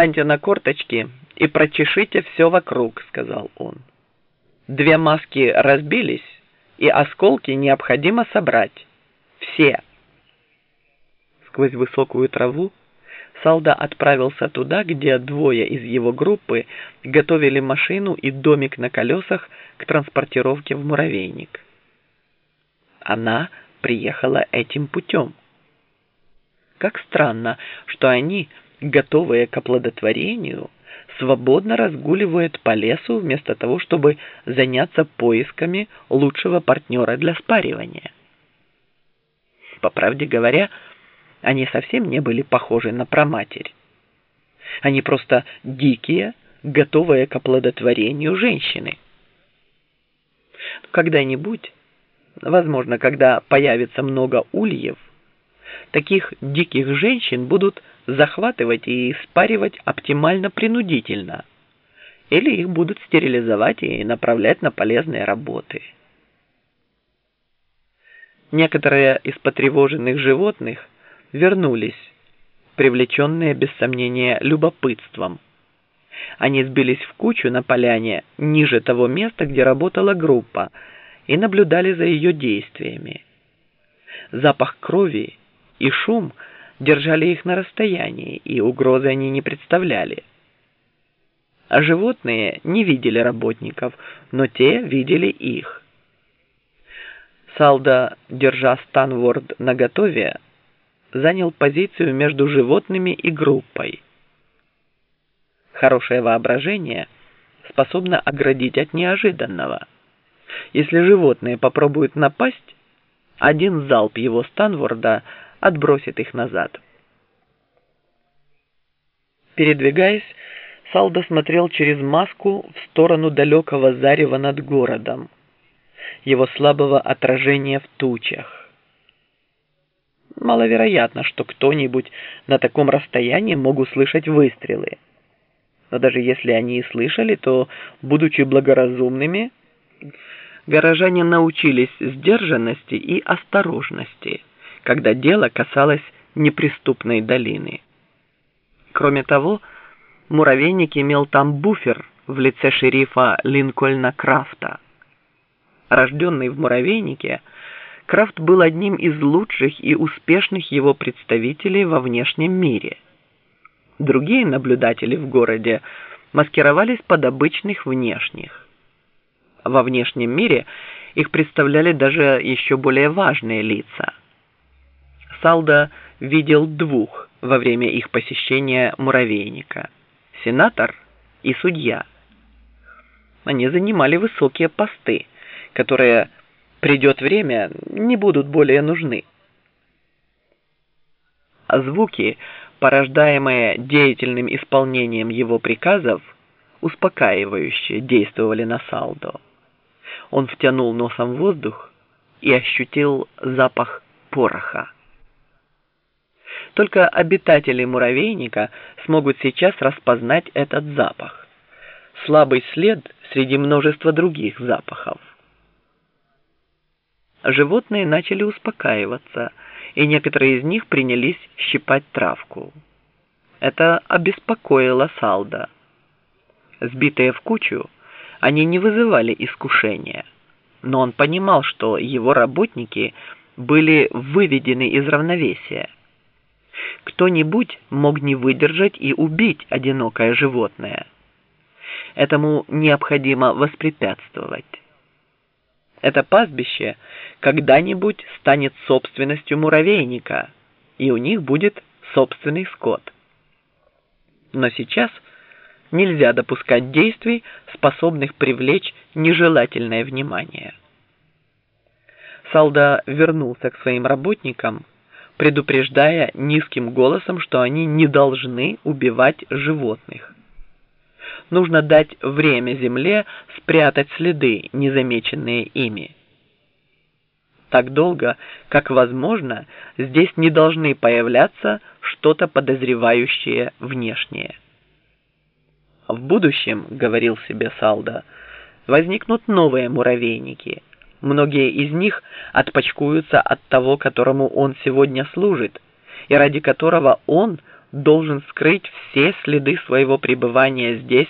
Встаньте на корточки и прочешите все вокруг», — сказал он. «Две маски разбились, и осколки необходимо собрать. Все». Сквозь высокую траву Салда отправился туда, где двое из его группы готовили машину и домик на колесах к транспортировке в муравейник. Она приехала этим путем. Как странно, что они, готовые к оплодотворению, свободно разгуливают по лесу вместо того, чтобы заняться поисками лучшего партнера для спаривания. По правде говоря, они совсем не были похожи на проматерь. Они просто дикие, готовые к оплодотворению женщины. Когда-нибудь, возможно, когда появится много ульев, таких диких женщин будут захватывать и спаривать оптимально принудительно, или их будут стерилизовать и направлять на полезные работы. Некоторые из потревоженных животных вернулись, привлеченные без сомнения любопытством. Они сбились в кучу на поляне ниже того места, где работала группа, и наблюдали за ее действиями. Запах крови и шум держали их на расстоянии, и угрозы они не представляли. А животные не видели работников, но те видели их. Салда, держа Станворд наготове, занял позицию между животными и группой. Хорошее воображение способно оградить от неожиданного. Если животные попробуют напасть, один залп его Станворда отбросит их назад. Передвигаясь, Салда смотрел через маску в сторону далекого зарева над городом, его слабого отражения в тучах. Маловероятно, что кто-нибудь на таком расстоянии мог услышать выстрелы. Но даже если они и слышали, то, будучи благоразумными, горожане научились сдержанности и осторожности, когда дело касалось неприступной долины. Кроме того, муравейник имел там буфер в лице шерифа Линкольна Крафта. Рожденный в муравейнике, Крафт был одним из лучших и успешных его представителей во внешнем мире. Другие наблюдатели в городе маскировались под обычных внешних. Во внешнем мире их представляли даже еще более важные лица. Салда видел двух во время их посещения муравейника – сенатор и судья. Они занимали высокие посты, которые придет время, не будут более нужны. А звуки, порождаемые деятельным исполнением его приказов, успокаивающе действовали на Салдо. Он втянул носом воздух и ощутил запах пороха. Только обитатели муравейника смогут сейчас распознать этот запах. Слабый след среди множества других запахов. Животные начали успокаиваться, и некоторые из них принялись щипать травку. Это обеспокоило Салда. Сбитые в кучу, они не вызывали искушения, но он понимал, что его работники были выведены из равновесия. Кто-нибудь мог не выдержать и убить одинокое животное. Этому необходимо воспрепятствовать. Это пастбище когда-нибудь станет собственностью муравейника, и у них будет собственный скот. Но сейчас нельзя допускать действий, способных привлечь нежелательное внимание. Салда вернулся к своим работникам, предупреждая низким голосом, что они не должны убивать животных нужно дать время Земле спрятать следы, незамеченные ими. Так долго, как возможно, здесь не должны появляться что-то подозревающее внешнее. В будущем, говорил себе Салда, возникнут новые муравейники. Многие из них отпочкуются от того, которому он сегодня служит, и ради которого он должен скрыть все следы своего пребывания здесь